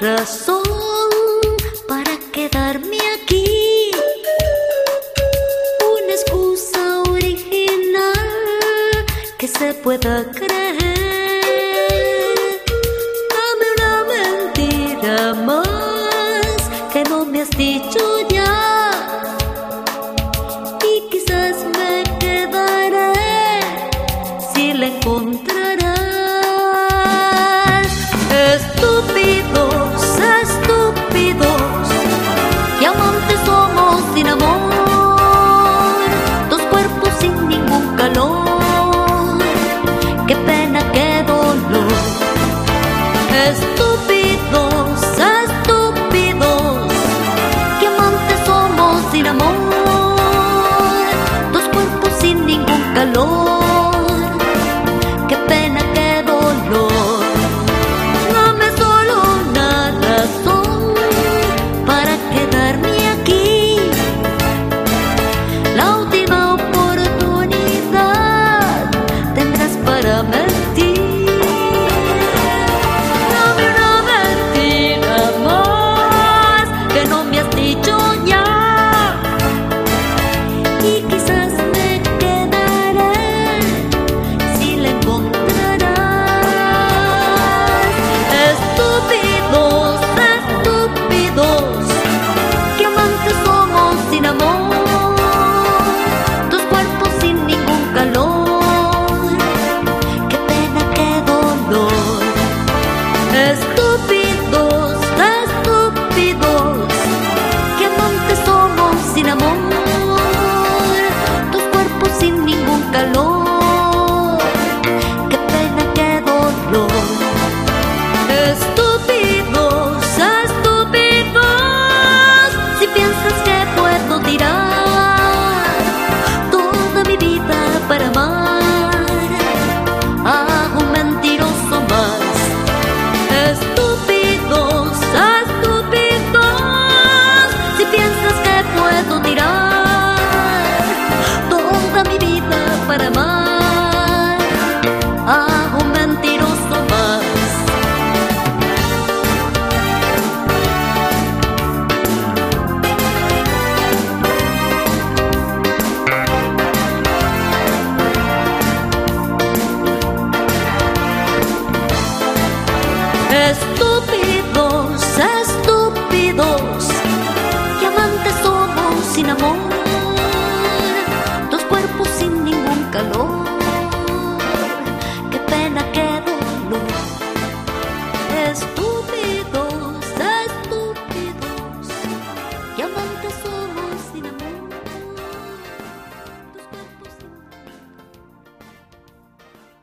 razón para quedarme aquí. Una excusa original que se pueda creer. Dame una mentira más que no me has dicho ya. Y quizás me quedaré si la encontré. Estúpidos, estúpidos, que amantes somos sin amor, dos cuerpos sin ningún calor. Qué pena, qué dolor. Dame solo una razón para quedarme aquí. La Estúpidos, estúpidos, que amantes somos sin amor, dos cuerpos sin ningún calor. Qué pena, qué dolor. Estúpidos, estúpidos, si piensas que puedo tirar toda mi vida para amar.